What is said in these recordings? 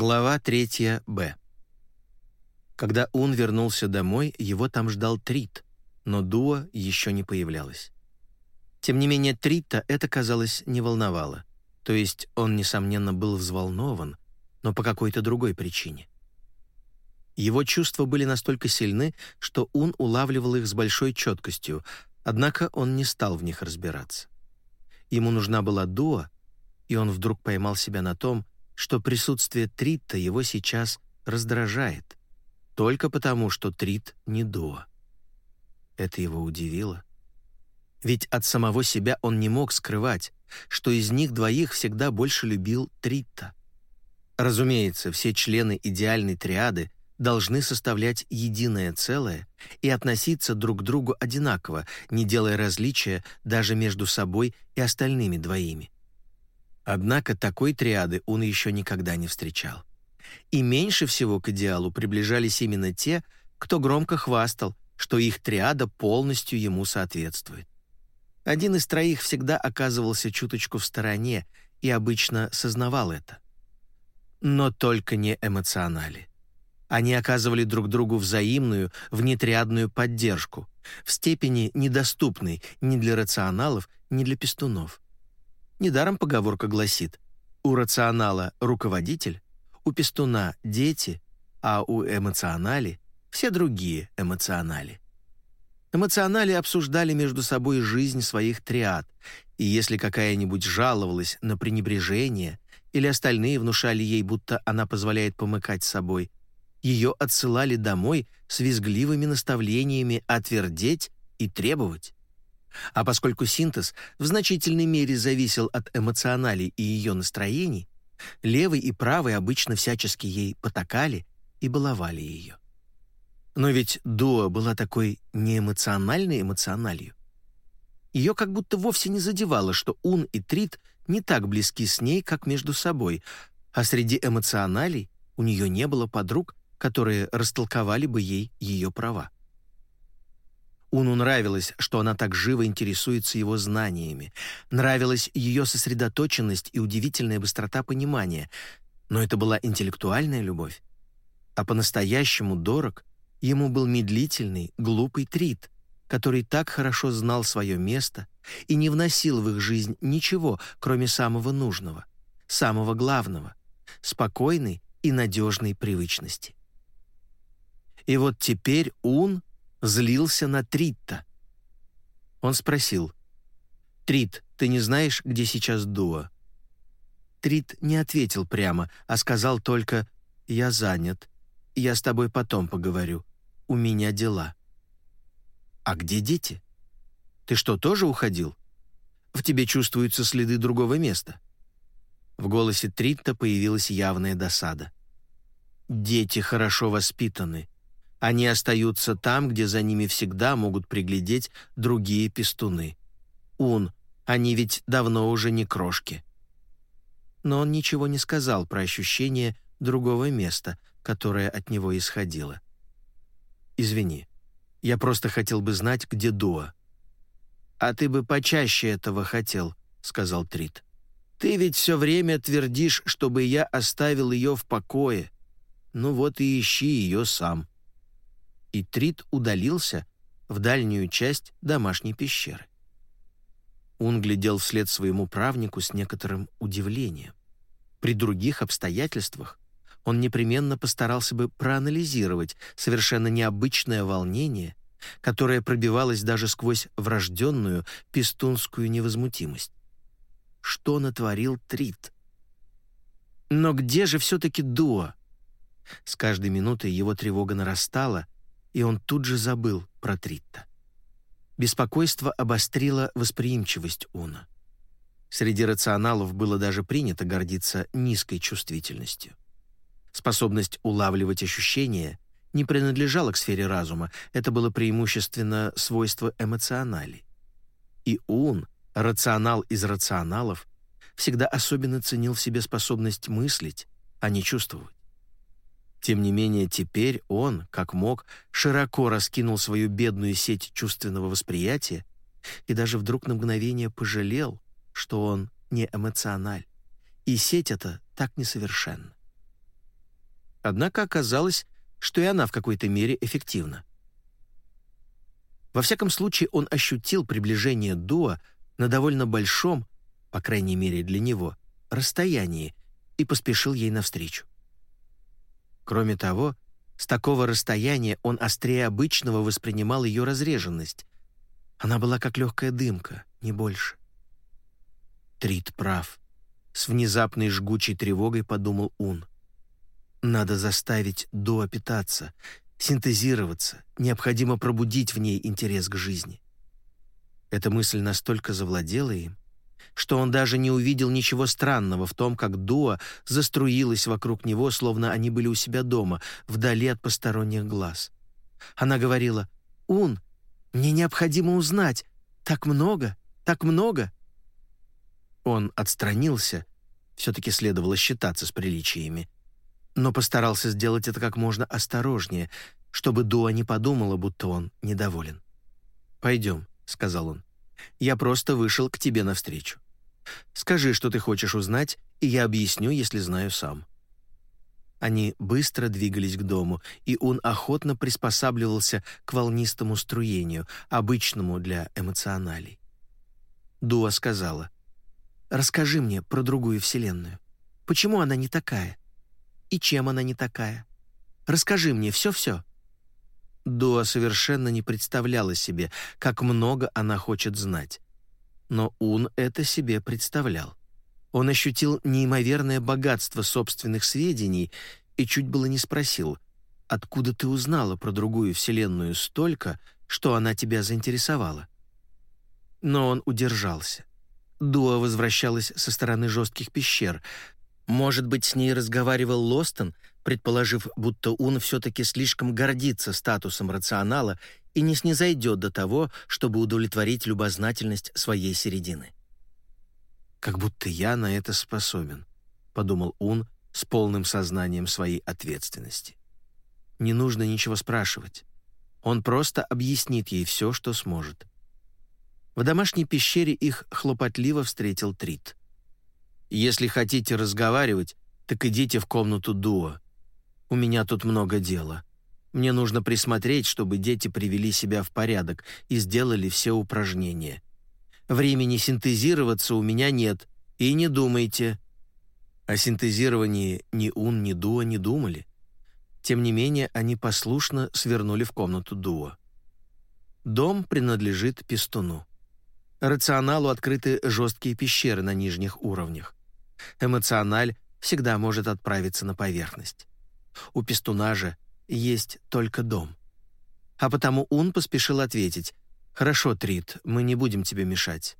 Глава 3 Б. Когда Ун вернулся домой, его там ждал Трит, но Дуа еще не появлялась. Тем не менее, Трита это, казалось, не волновало. То есть он, несомненно, был взволнован, но по какой-то другой причине. Его чувства были настолько сильны, что Ун улавливал их с большой четкостью, однако он не стал в них разбираться. Ему нужна была Дуа, и он вдруг поймал себя на том, что присутствие Трита его сейчас раздражает, только потому, что Трит не Дуа. Это его удивило. Ведь от самого себя он не мог скрывать, что из них двоих всегда больше любил Трита. Разумеется, все члены идеальной триады должны составлять единое целое и относиться друг к другу одинаково, не делая различия даже между собой и остальными двоими. Однако такой триады он еще никогда не встречал. И меньше всего к идеалу приближались именно те, кто громко хвастал, что их триада полностью ему соответствует. Один из троих всегда оказывался чуточку в стороне и обычно сознавал это. Но только не эмоционали. Они оказывали друг другу взаимную, внетриадную поддержку, в степени недоступной ни для рационалов, ни для пестунов. Недаром поговорка гласит «У рационала — руководитель, у пестуна — дети, а у эмоционали — все другие эмоционали». Эмоционали обсуждали между собой жизнь своих триад, и если какая-нибудь жаловалась на пренебрежение или остальные внушали ей, будто она позволяет помыкать собой, ее отсылали домой с визгливыми наставлениями отвердеть и требовать. А поскольку синтез в значительной мере зависел от эмоционалей и ее настроений, левый и правый обычно всячески ей потакали и баловали ее. Но ведь Дуа была такой неэмоциональной эмоциональю. Ее как будто вовсе не задевало, что Ун и Трит не так близки с ней, как между собой, а среди эмоционалей у нее не было подруг, которые растолковали бы ей ее права. Уну нравилось, что она так живо интересуется его знаниями. Нравилась ее сосредоточенность и удивительная быстрота понимания. Но это была интеллектуальная любовь. А по-настоящему дорог ему был медлительный, глупый Трит, который так хорошо знал свое место и не вносил в их жизнь ничего, кроме самого нужного, самого главного, спокойной и надежной привычности. И вот теперь Ун злился на Тритта. Он спросил, «Трит, ты не знаешь, где сейчас Дуа?» Трит не ответил прямо, а сказал только, «Я занят. Я с тобой потом поговорю. У меня дела». «А где дети? Ты что, тоже уходил? В тебе чувствуются следы другого места». В голосе Тритта появилась явная досада. «Дети хорошо воспитаны. Они остаются там, где за ними всегда могут приглядеть другие пестуны. Ун, они ведь давно уже не крошки. Но он ничего не сказал про ощущение другого места, которое от него исходило. «Извини, я просто хотел бы знать, где Дуа». «А ты бы почаще этого хотел», — сказал Трит. «Ты ведь все время твердишь, чтобы я оставил ее в покое. Ну вот и ищи ее сам» и Трит удалился в дальнюю часть домашней пещеры. Он глядел вслед своему правнику с некоторым удивлением. При других обстоятельствах он непременно постарался бы проанализировать совершенно необычное волнение, которое пробивалось даже сквозь врожденную пестунскую невозмутимость. Что натворил Трит? Но где же все-таки Дуа? С каждой минутой его тревога нарастала — и он тут же забыл про Тритта. Беспокойство обострило восприимчивость Уна. Среди рационалов было даже принято гордиться низкой чувствительностью. Способность улавливать ощущения не принадлежала к сфере разума, это было преимущественно свойство эмоционалей. И Ун, рационал из рационалов, всегда особенно ценил в себе способность мыслить, а не чувствовать. Тем не менее, теперь он, как мог, широко раскинул свою бедную сеть чувственного восприятия и даже вдруг на мгновение пожалел, что он не эмоциональ, и сеть эта так несовершенна. Однако оказалось, что и она в какой-то мере эффективна. Во всяком случае, он ощутил приближение Дуа на довольно большом, по крайней мере для него, расстоянии и поспешил ей навстречу. Кроме того, с такого расстояния он острее обычного воспринимал ее разреженность. Она была как легкая дымка, не больше. Трит прав. С внезапной жгучей тревогой подумал Ун. Надо заставить Дуа питаться, синтезироваться, необходимо пробудить в ней интерес к жизни. Эта мысль настолько завладела им, что он даже не увидел ничего странного в том, как Дуа заструилась вокруг него, словно они были у себя дома, вдали от посторонних глаз. Она говорила, «Ун, мне необходимо узнать. Так много, так много». Он отстранился, все-таки следовало считаться с приличиями, но постарался сделать это как можно осторожнее, чтобы Дуа не подумала, будто он недоволен. «Пойдем», — сказал он. «Я просто вышел к тебе навстречу. Скажи, что ты хочешь узнать, и я объясню, если знаю сам». Они быстро двигались к дому, и он охотно приспосабливался к волнистому струению, обычному для эмоционалей. Дуа сказала, «Расскажи мне про другую вселенную. Почему она не такая? И чем она не такая? Расскажи мне все-все». Дуа совершенно не представляла себе, как много она хочет знать. Но Ун это себе представлял. Он ощутил неимоверное богатство собственных сведений и чуть было не спросил, «Откуда ты узнала про другую вселенную столько, что она тебя заинтересовала?» Но он удержался. Дуа возвращалась со стороны жестких пещер. Может быть, с ней разговаривал Лостон, предположив, будто Ун все-таки слишком гордится статусом рационала и не снизойдет до того, чтобы удовлетворить любознательность своей середины. «Как будто я на это способен», — подумал Ун с полным сознанием своей ответственности. «Не нужно ничего спрашивать. Он просто объяснит ей все, что сможет». В домашней пещере их хлопотливо встретил Трит. «Если хотите разговаривать, так идите в комнату Дуа. У меня тут много дела. Мне нужно присмотреть, чтобы дети привели себя в порядок и сделали все упражнения. Времени синтезироваться у меня нет, и не думайте. О синтезировании ни Ун, ни Дуа не думали. Тем не менее, они послушно свернули в комнату Дуа. Дом принадлежит Пестуну. Рационалу открыты жесткие пещеры на нижних уровнях. Эмоциональ всегда может отправиться на поверхность. У Пестуна же есть только дом. А потому он поспешил ответить, «Хорошо, Трит, мы не будем тебе мешать».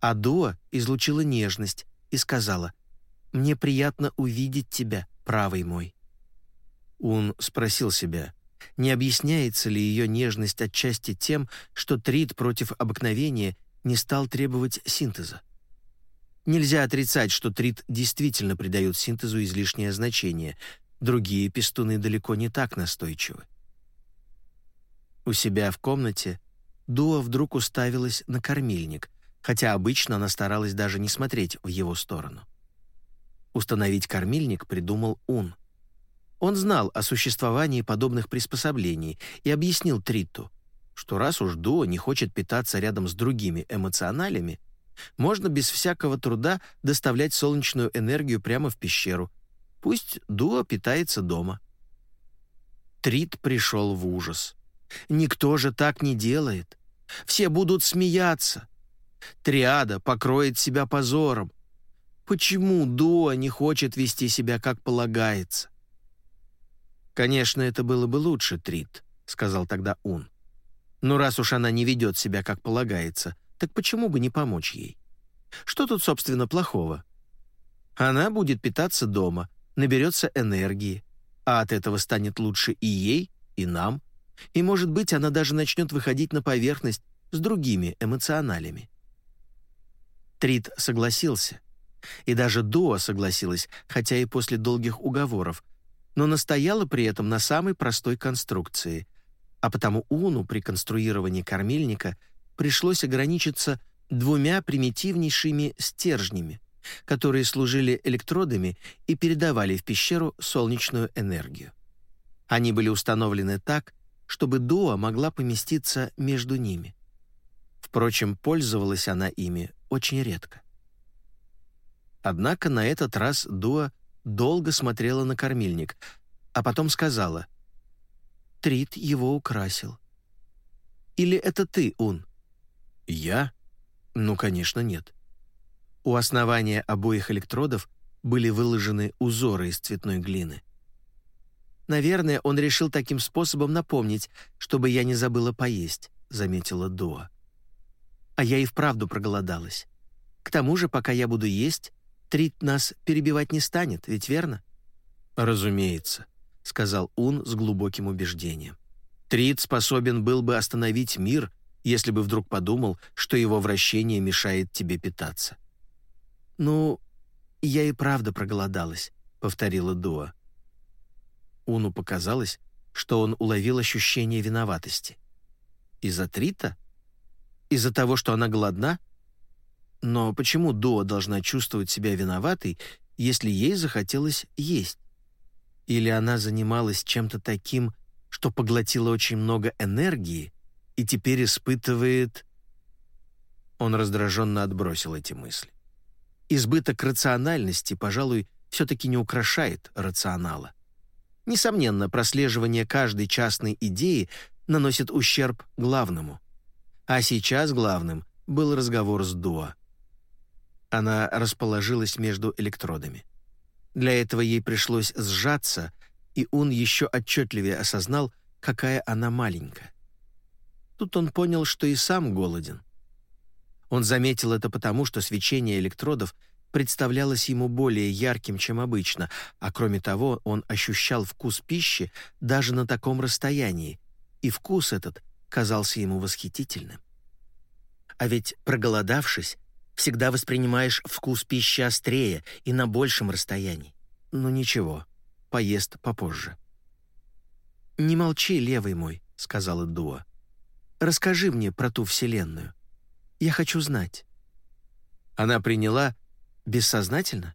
А Дуа излучила нежность и сказала, «Мне приятно увидеть тебя, правый мой». Он спросил себя, не объясняется ли ее нежность отчасти тем, что Трит против обыкновения не стал требовать синтеза. Нельзя отрицать, что Трит действительно придает синтезу излишнее значение, Другие пестуны далеко не так настойчивы. У себя в комнате Дуа вдруг уставилась на кормильник, хотя обычно она старалась даже не смотреть в его сторону. Установить кормильник придумал Ун. Он знал о существовании подобных приспособлений и объяснил Триту, что раз уж Дуа не хочет питаться рядом с другими эмоционалями, можно без всякого труда доставлять солнечную энергию прямо в пещеру, Пусть Дуа питается дома. Трит пришел в ужас. Никто же так не делает. Все будут смеяться. Триада покроет себя позором. Почему Дуа не хочет вести себя как полагается? «Конечно, это было бы лучше, Трит», — сказал тогда Ун. «Но раз уж она не ведет себя как полагается, так почему бы не помочь ей? Что тут, собственно, плохого? Она будет питаться дома, наберется энергии, а от этого станет лучше и ей, и нам, и, может быть, она даже начнет выходить на поверхность с другими эмоционалями. Трид согласился, и даже Дуа согласилась, хотя и после долгих уговоров, но настояла при этом на самой простой конструкции, а потому Уну при конструировании кормильника пришлось ограничиться двумя примитивнейшими стержнями, которые служили электродами и передавали в пещеру солнечную энергию. Они были установлены так, чтобы дуа могла поместиться между ними. Впрочем, пользовалась она ими очень редко. Однако на этот раз Дуа долго смотрела на кормильник, а потом сказала, «Трит его украсил». «Или это ты, Ун?» «Я? Ну, конечно, нет». У основания обоих электродов были выложены узоры из цветной глины. «Наверное, он решил таким способом напомнить, чтобы я не забыла поесть», — заметила Дуа. «А я и вправду проголодалась. К тому же, пока я буду есть, Трит нас перебивать не станет, ведь верно?» «Разумеется», — сказал Ун с глубоким убеждением. «Трит способен был бы остановить мир, если бы вдруг подумал, что его вращение мешает тебе питаться». «Ну, я и правда проголодалась», — повторила Дуа. Уну показалось, что он уловил ощущение виноватости. Из-за Трита? Из-за того, что она голодна? Но почему Дуа должна чувствовать себя виноватой, если ей захотелось есть? Или она занималась чем-то таким, что поглотила очень много энергии и теперь испытывает... Он раздраженно отбросил эти мысли. Избыток рациональности, пожалуй, все-таки не украшает рационала. Несомненно, прослеживание каждой частной идеи наносит ущерб главному. А сейчас главным был разговор с Дуа. Она расположилась между электродами. Для этого ей пришлось сжаться, и он еще отчетливее осознал, какая она маленькая. Тут он понял, что и сам голоден. Он заметил это потому, что свечение электродов представлялось ему более ярким, чем обычно, а кроме того он ощущал вкус пищи даже на таком расстоянии, и вкус этот казался ему восхитительным. А ведь, проголодавшись, всегда воспринимаешь вкус пищи острее и на большем расстоянии. Ну ничего, поест попозже. «Не молчи, левый мой», — сказала Дуа. «Расскажи мне про ту вселенную. Я хочу знать». Она приняла, бессознательно,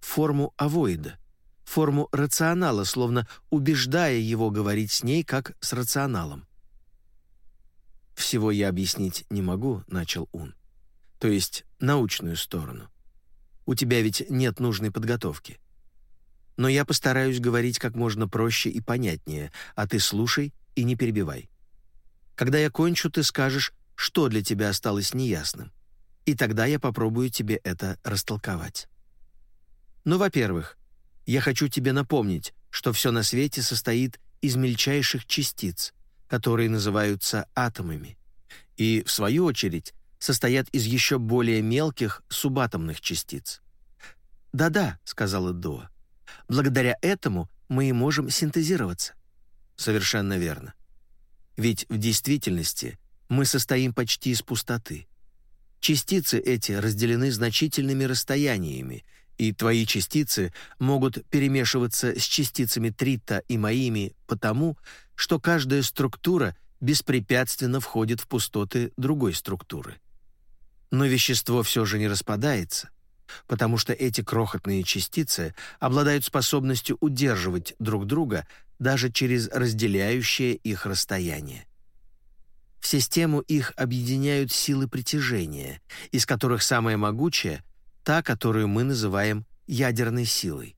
форму авоида, форму рационала, словно убеждая его говорить с ней как с рационалом. «Всего я объяснить не могу», — начал он то есть научную сторону. У тебя ведь нет нужной подготовки. Но я постараюсь говорить как можно проще и понятнее, а ты слушай и не перебивай. Когда я кончу, ты скажешь, что для тебя осталось неясным, и тогда я попробую тебе это растолковать. Ну, во-первых, я хочу тебе напомнить, что все на свете состоит из мельчайших частиц, которые называются атомами, и, в свою очередь, состоят из еще более мелких субатомных частиц. «Да-да», — сказала Дуа, — «благодаря этому мы и можем синтезироваться». Совершенно верно. Ведь в действительности мы состоим почти из пустоты. Частицы эти разделены значительными расстояниями, и твои частицы могут перемешиваться с частицами Трита и моими потому, что каждая структура беспрепятственно входит в пустоты другой структуры. Но вещество все же не распадается, потому что эти крохотные частицы обладают способностью удерживать друг друга даже через разделяющее их расстояние. Систему их объединяют силы притяжения, из которых самая могучая — та, которую мы называем ядерной силой.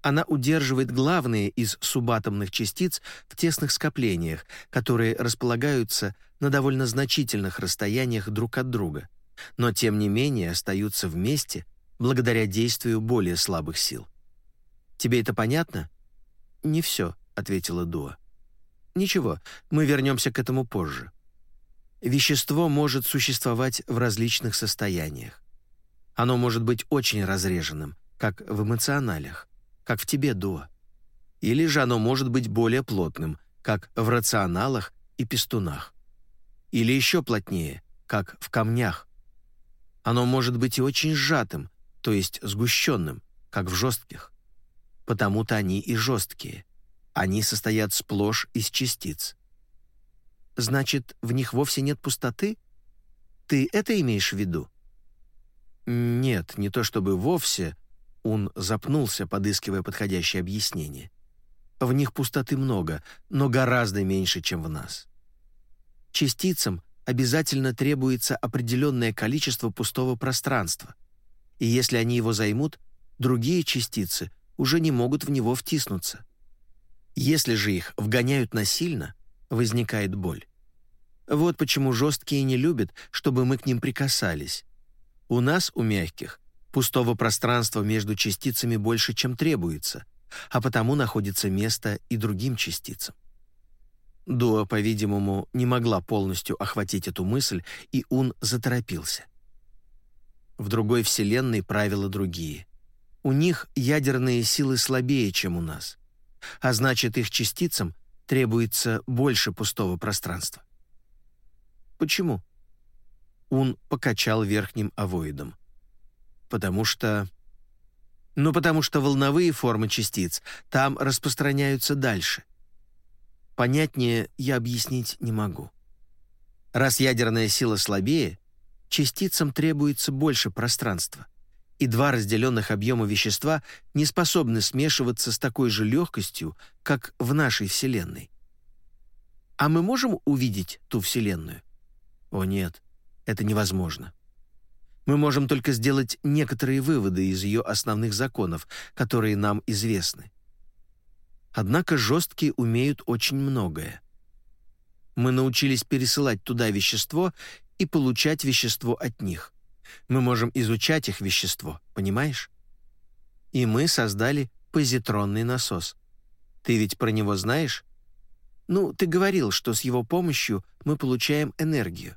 Она удерживает главные из субатомных частиц в тесных скоплениях, которые располагаются на довольно значительных расстояниях друг от друга, но тем не менее остаются вместе благодаря действию более слабых сил. Тебе это понятно? Не все, ответила Дуа. Ничего, мы вернемся к этому позже. Вещество может существовать в различных состояниях. Оно может быть очень разреженным, как в эмоционалях, как в тебе, Дуа. Или же оно может быть более плотным, как в рационалах и пестунах или еще плотнее, как в камнях. Оно может быть и очень сжатым, то есть сгущенным, как в жестких. Потому-то они и жесткие. Они состоят сплошь из частиц. Значит, в них вовсе нет пустоты? Ты это имеешь в виду? Нет, не то чтобы вовсе. Он запнулся, подыскивая подходящее объяснение. В них пустоты много, но гораздо меньше, чем в нас. Частицам обязательно требуется определенное количество пустого пространства, и если они его займут, другие частицы уже не могут в него втиснуться. Если же их вгоняют насильно, возникает боль. Вот почему жесткие не любят, чтобы мы к ним прикасались. У нас, у мягких, пустого пространства между частицами больше, чем требуется, а потому находится место и другим частицам. Дуа, по-видимому, не могла полностью охватить эту мысль, и он заторопился. В другой вселенной правила другие. У них ядерные силы слабее, чем у нас, а значит, их частицам требуется больше пустого пространства. Почему? Он покачал верхним овоидом. Потому что... Ну, потому что волновые формы частиц там распространяются дальше. Понятнее я объяснить не могу. Раз ядерная сила слабее, частицам требуется больше пространства, и два разделенных объема вещества не способны смешиваться с такой же легкостью, как в нашей Вселенной. А мы можем увидеть ту Вселенную? О нет, это невозможно. Мы можем только сделать некоторые выводы из ее основных законов, которые нам известны. Однако жесткие умеют очень многое. Мы научились пересылать туда вещество и получать вещество от них. Мы можем изучать их вещество, понимаешь? И мы создали позитронный насос. Ты ведь про него знаешь? Ну, ты говорил, что с его помощью мы получаем энергию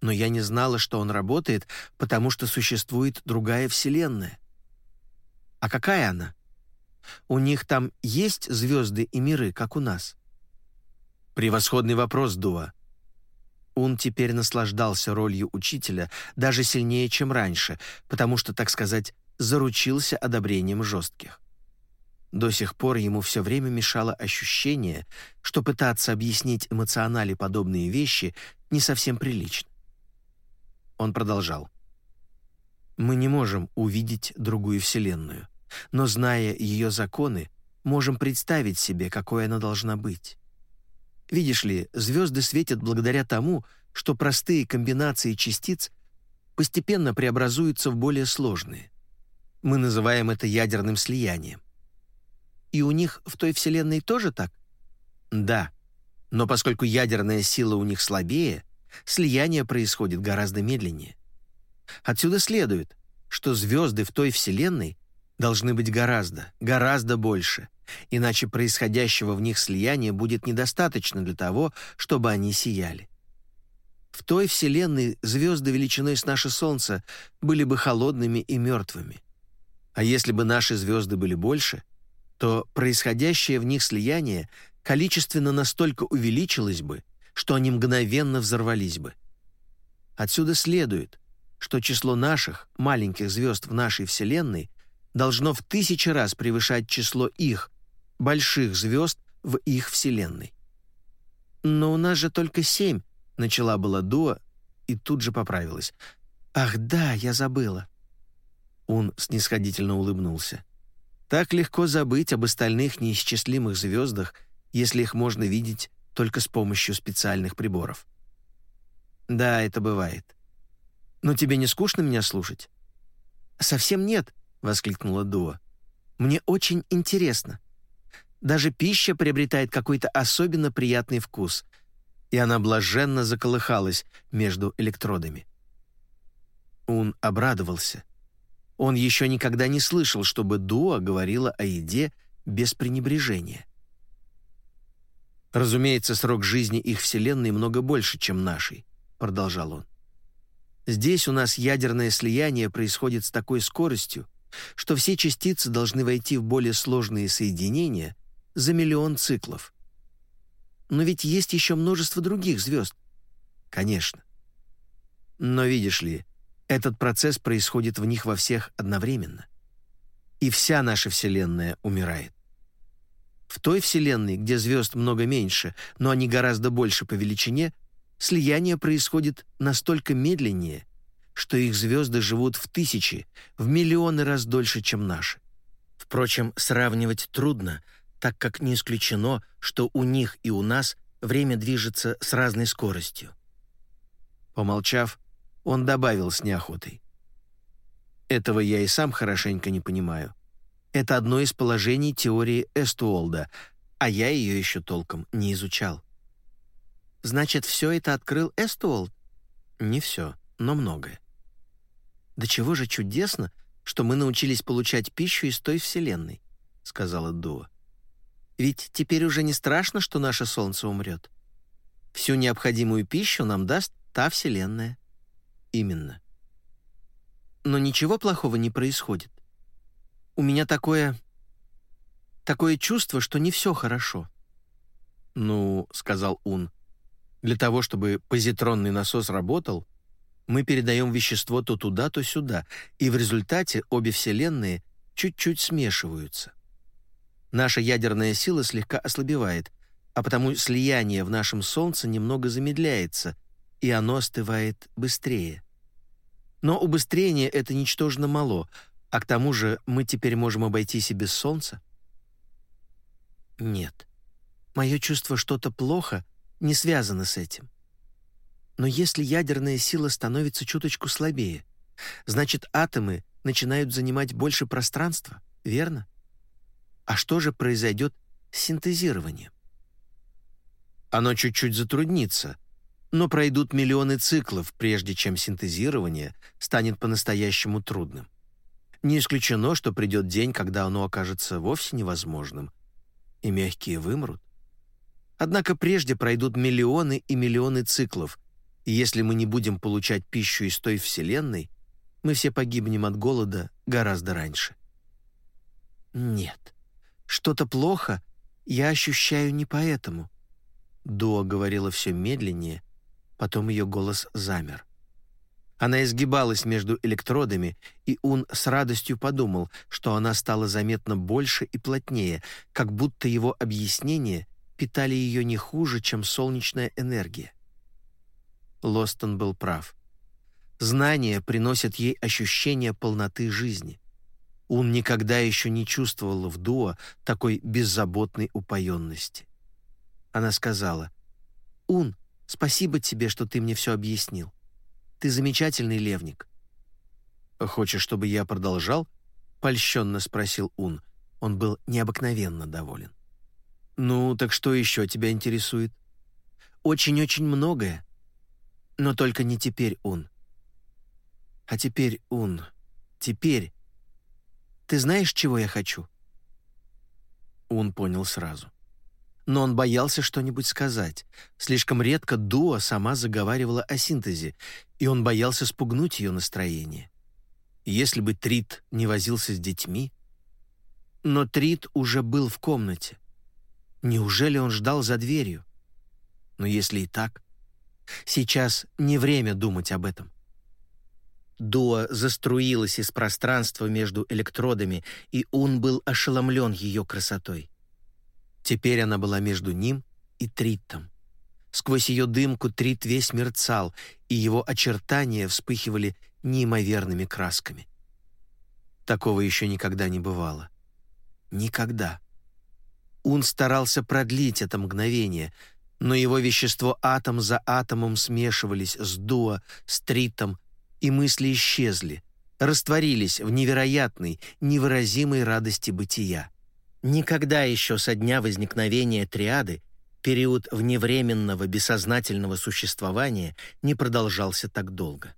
но я не знала, что он работает, потому что существует другая вселенная. А какая она? У них там есть звезды и миры, как у нас? Превосходный вопрос, Дуа. Он теперь наслаждался ролью учителя даже сильнее, чем раньше, потому что, так сказать, заручился одобрением жестких. До сих пор ему все время мешало ощущение, что пытаться объяснить эмоционали подобные вещи не совсем прилично. Он продолжал. «Мы не можем увидеть другую Вселенную, но, зная ее законы, можем представить себе, какой она должна быть. Видишь ли, звезды светят благодаря тому, что простые комбинации частиц постепенно преобразуются в более сложные. Мы называем это ядерным слиянием. И у них в той Вселенной тоже так? Да. Но поскольку ядерная сила у них слабее, слияние происходит гораздо медленнее. Отсюда следует, что звезды в той Вселенной должны быть гораздо, гораздо больше, иначе происходящего в них слияния будет недостаточно для того, чтобы они сияли. В той Вселенной звезды величиной с наше Солнце были бы холодными и мертвыми. А если бы наши звезды были больше, то происходящее в них слияние количественно настолько увеличилось бы, что они мгновенно взорвались бы. Отсюда следует, что число наших, маленьких звезд в нашей Вселенной, должно в тысячи раз превышать число их, больших звезд в их Вселенной. «Но у нас же только семь», — начала была Дуа и тут же поправилась. «Ах да, я забыла». Он снисходительно улыбнулся. «Так легко забыть об остальных неисчислимых звездах, если их можно видеть только с помощью специальных приборов. Да, это бывает. Но тебе не скучно меня слушать? Совсем нет, воскликнула Дуа. Мне очень интересно. Даже пища приобретает какой-то особенно приятный вкус, и она блаженно заколыхалась между электродами. Он обрадовался. Он еще никогда не слышал, чтобы Дуа говорила о еде без пренебрежения. Разумеется, срок жизни их Вселенной много больше, чем нашей, продолжал он. Здесь у нас ядерное слияние происходит с такой скоростью, что все частицы должны войти в более сложные соединения за миллион циклов. Но ведь есть еще множество других звезд. Конечно. Но видишь ли, этот процесс происходит в них во всех одновременно. И вся наша Вселенная умирает. В той Вселенной, где звезд много меньше, но они гораздо больше по величине, слияние происходит настолько медленнее, что их звезды живут в тысячи, в миллионы раз дольше, чем наши. Впрочем, сравнивать трудно, так как не исключено, что у них и у нас время движется с разной скоростью. Помолчав, он добавил с неохотой. Этого я и сам хорошенько не понимаю. Это одно из положений теории Эстуолда, а я ее еще толком не изучал. Значит, все это открыл Эстуолд? Не все, но многое. Да чего же чудесно, что мы научились получать пищу из той вселенной, сказала Дуа. Ведь теперь уже не страшно, что наше Солнце умрет. Всю необходимую пищу нам даст та вселенная. Именно. Но ничего плохого не происходит. У меня такое... такое чувство, что не все хорошо. «Ну, — сказал Ун, — для того, чтобы позитронный насос работал, мы передаем вещество то туда, то сюда, и в результате обе вселенные чуть-чуть смешиваются. Наша ядерная сила слегка ослабевает, а потому слияние в нашем Солнце немного замедляется, и оно остывает быстрее. Но убыстрение это ничтожно мало, а к тому же мы теперь можем обойтись и без Солнца. Нет. Мое чувство что-то плохо не связано с этим. Но если ядерная сила становится чуточку слабее, значит атомы начинают занимать больше пространства, верно? А что же произойдет с синтезированием? Оно чуть-чуть затруднится — но пройдут миллионы циклов, прежде чем синтезирование станет по-настоящему трудным. Не исключено, что придет день, когда оно окажется вовсе невозможным, и мягкие вымрут. Однако прежде пройдут миллионы и миллионы циклов, и если мы не будем получать пищу из той Вселенной, мы все погибнем от голода гораздо раньше. Нет, что-то плохо я ощущаю не поэтому. Дуа говорила все медленнее, Потом ее голос замер. Она изгибалась между электродами, и Ун с радостью подумал, что она стала заметно больше и плотнее, как будто его объяснения питали ее не хуже, чем солнечная энергия. Лостон был прав. Знания приносят ей ощущение полноты жизни. Ун никогда еще не чувствовал в Дуа такой беззаботной упоенности. Она сказала, «Ун, Спасибо тебе, что ты мне все объяснил. Ты замечательный левник». «Хочешь, чтобы я продолжал?» — польщенно спросил Ун. Он был необыкновенно доволен. «Ну, так что еще тебя интересует?» «Очень-очень многое. Но только не теперь, Ун. А теперь, Ун, теперь... Ты знаешь, чего я хочу?» Ун понял сразу но он боялся что-нибудь сказать. Слишком редко Дуа сама заговаривала о синтезе, и он боялся спугнуть ее настроение. Если бы Трит не возился с детьми... Но Трит уже был в комнате. Неужели он ждал за дверью? Но если и так, сейчас не время думать об этом. Дуа заструилась из пространства между электродами, и он был ошеломлен ее красотой. Теперь она была между ним и Триттом. Сквозь ее дымку Трит весь мерцал, и его очертания вспыхивали неимоверными красками. Такого еще никогда не бывало. Никогда. Он старался продлить это мгновение, но его вещество атом за атомом смешивались с дуа, с тритом, и мысли исчезли, растворились в невероятной, невыразимой радости бытия. Никогда еще со дня возникновения триады период вневременного бессознательного существования не продолжался так долго.